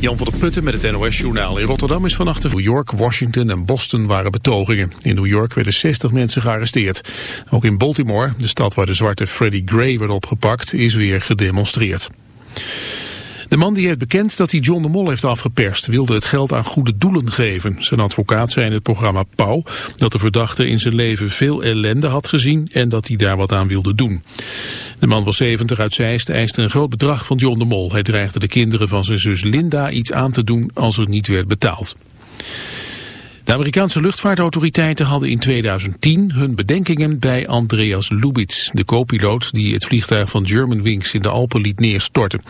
Jan van der Putten met het NOS-journaal. In Rotterdam is vannacht New York, Washington en Boston waren betogingen. In New York werden 60 mensen gearresteerd. Ook in Baltimore, de stad waar de zwarte Freddie Gray werd opgepakt, is weer gedemonstreerd. De man die heeft bekend dat hij John de Mol heeft afgeperst... wilde het geld aan goede doelen geven. Zijn advocaat zei in het programma Pauw... dat de verdachte in zijn leven veel ellende had gezien... en dat hij daar wat aan wilde doen. De man was 70 uit Zeist eiste een groot bedrag van John de Mol. Hij dreigde de kinderen van zijn zus Linda iets aan te doen... als er niet werd betaald. De Amerikaanse luchtvaartautoriteiten hadden in 2010 hun bedenkingen bij Andreas Lubitz, de co-piloot die het vliegtuig van Germanwings in de Alpen liet neerstorten.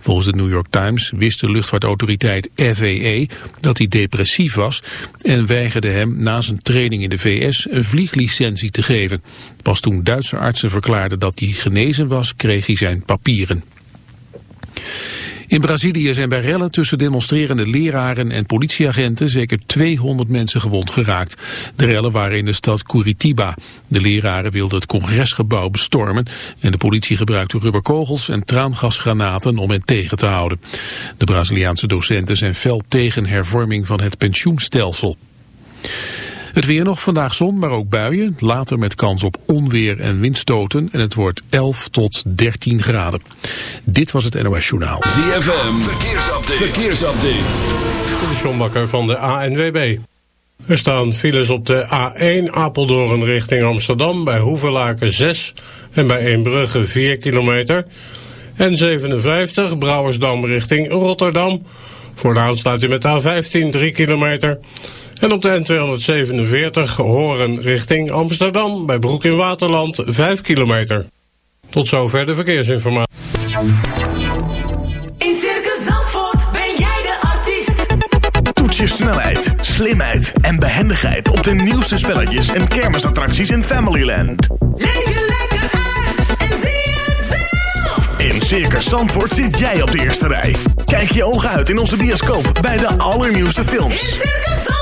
Volgens de New York Times wist de luchtvaartautoriteit FAA dat hij depressief was en weigerde hem na zijn training in de VS een vlieglicentie te geven. Pas toen Duitse artsen verklaarden dat hij genezen was, kreeg hij zijn papieren. In Brazilië zijn bij rellen tussen demonstrerende leraren en politieagenten zeker 200 mensen gewond geraakt. De rellen waren in de stad Curitiba. De leraren wilden het congresgebouw bestormen en de politie gebruikte rubberkogels en traangasgranaten om hen tegen te houden. De Braziliaanse docenten zijn fel tegen hervorming van het pensioenstelsel. Het weer nog, vandaag zon, maar ook buien. Later met kans op onweer en windstoten. En het wordt 11 tot 13 graden. Dit was het NOS Journaal. ZFM, verkeersupdate. verkeersupdate. De Sjombakker van de ANWB. Er staan files op de A1 Apeldoorn richting Amsterdam... bij Hoevelaken 6 en bij Eembrugge 4 kilometer... En 57 Brouwersdam richting Rotterdam. Voor de aansluiting met A15 3 kilometer. En op de N247 Horen richting Amsterdam bij Broek in Waterland 5 kilometer. Tot zover de verkeersinformatie. In Circus Zandvoort ben jij de artiest. Toets je snelheid, slimheid en behendigheid op de nieuwste spelletjes en kermisattracties in Familyland. Leef je lekker uit en zie het zelf. In Circus Zandvoort zit jij op de eerste rij. Kijk je ogen uit in onze bioscoop bij de allernieuwste films. In Circus Zandvoort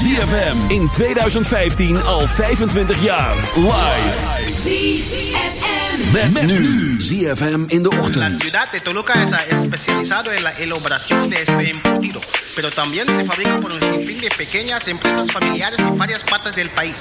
ZFM in 2015 al 25 jaar. Live. ZFM. Met, nu. ZFM in de La ochtend. ciudad de Toluca es especializado en la elaboración de este embutido, pero también se fabrica por un sinfín de pequeñas empresas familiares en varias partes del país.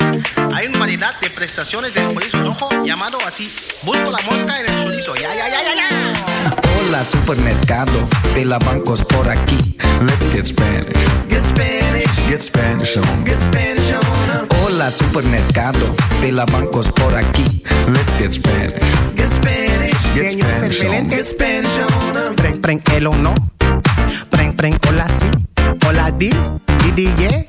Hay una variedad de prestaciones del chorizo rojo llamado así. Busco la mosca en el chorizo. Ya, ya, ya, ya, ya. Hola supermercado de la bancos por aquí. Let's get Spanish. Get Spanish, Get Spanish on. get Spanish on. Hola supermercado de la bancos por aquí. Let's get Spanish. Get Spanish, Get Spanish on. get Spanish on. Preng, preng, el o no. Preng, preng, hola si. Hola di, di, di, yeah.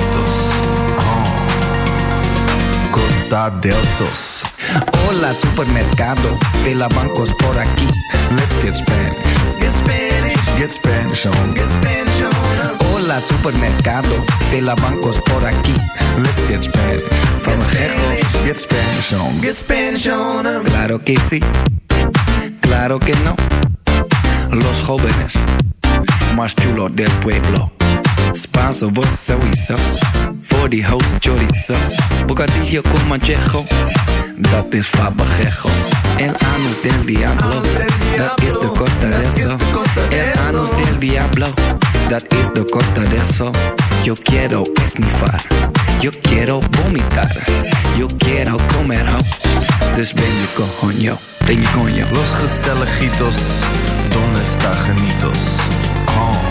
Costa del Sos. Hola supermercado de la bancos por aquí. Let's get Spanish. Get Spanish, Get Spanish on. get Spanish on. Hola supermercado de la bancos por aquí. Let's get Spanish. Een gejo. Get Spanish on. Get Spanish on. Claro que sí, claro que no. Los jóvenes más chulos del pueblo. Spanso, vos sowieso. Die host chorizo. Bocadillo con manchejo. Dat is fabajejo. El anus del diablo. Dat is de costa de eso. El anus del diablo. dat is de costa de eso. Yo quiero esnifar, yo quiero vomitar, yo quiero comer ho. Dus ben je coño, ben je. Los gezelligitos, donde está genitos? Oh.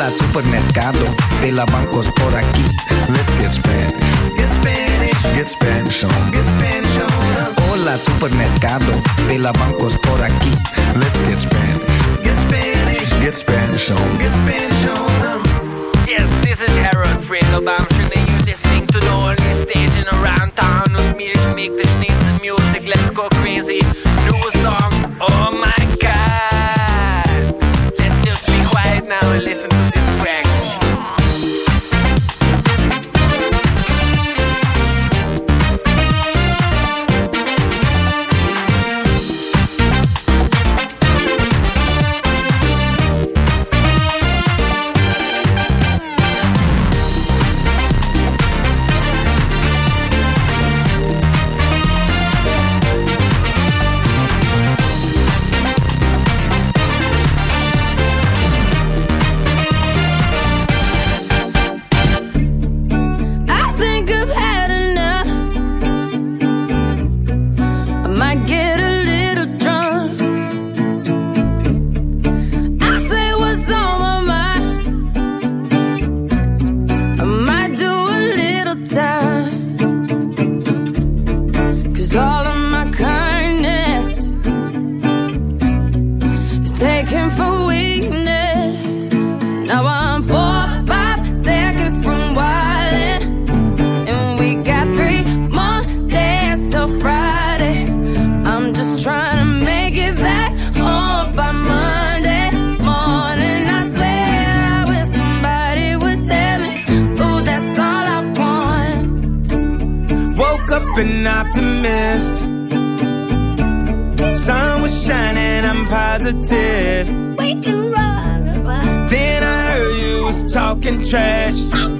Hola supermercado, de la bancos por aquí. Let's get Spanish. Get Spanish, Get Spanish on. get Spanish on. Hola supermercado, de la bancos por aquí. Let's get Spanish. Get Spanish, Get Spanish on. get Spanish on. Yes, this is Harold Friedelbaum. Should you listening to the only station around town with me to make the sneeze music? Let's go crazy. New song. Oh my an optimist. Sun was shining, I'm positive. Then I heard you was talking trash.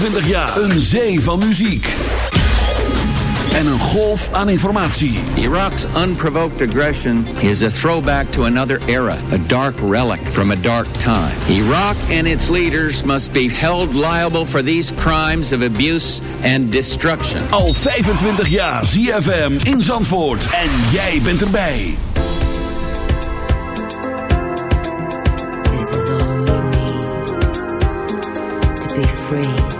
25 jaar. Een zee van muziek. en een golf aan informatie. Iraq's unprovoked aggression is a throwback to another era, a dark relic from a dark time. Iraq and its leaders must be held liable for these crimes of abuse and destruction. Al 25 jaar ZFM in Zandvoort. En jij bent erbij. This is all we need to be free,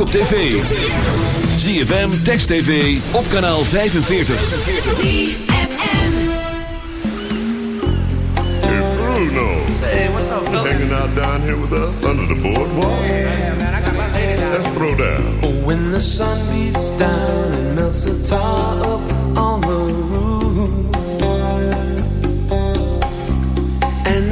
op tv. ZFM, Text TV, op kanaal 45. ZFM. Hey Bruno. Say, what's up, fellas? Hanging out down here with us under the boardwalk. Oh, yeah, man, I got my lady down. Let's throw down. Oh, when the sun beats down and melts the tar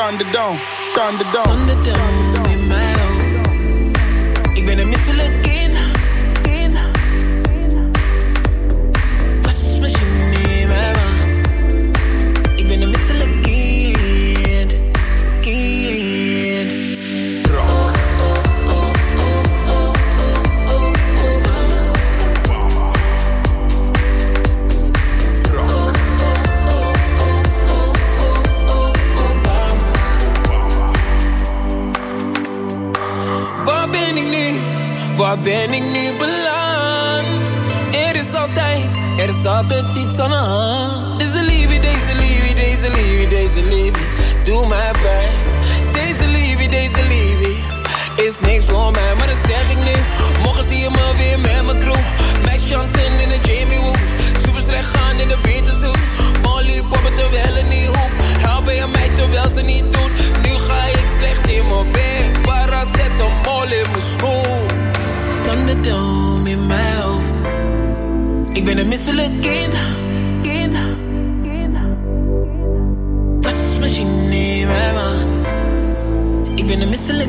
Thunderdome, Thunderdome. Thunderdome in mijn hoofd. Ik ben een misselijk altijd iets aan de hand. Deze liefde, deze liefde, deze liefde, deze liefde. Doe mij pijn. Deze liefde, deze liefde. Is niks voor mij, maar dat zeg ik nu. Morgen zie je me weer met mijn crew. Max Chanten in de Jamie Woo. Super slecht gaan in de Beterzoek. Molly poppen terwijl het niet hoeft. Helpen je mij terwijl ze niet doet. Nu ga ik slecht in mijn bed. Para zet een mol in mijn schoen. Thunderdome. Ik ben een misselijk kind. Kind. Wasmachine in mijn maag. Ik ben een misselijk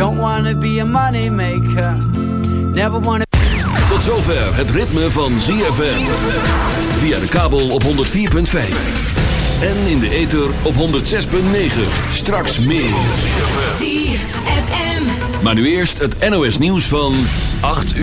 Don't wanna be a money maker. Never wanna. Tot zover het ritme van ZFM. Via de kabel op 104.5. En in de ether op 106.9. Straks meer. ZFM. Maar nu eerst het NOS nieuws van 8 uur.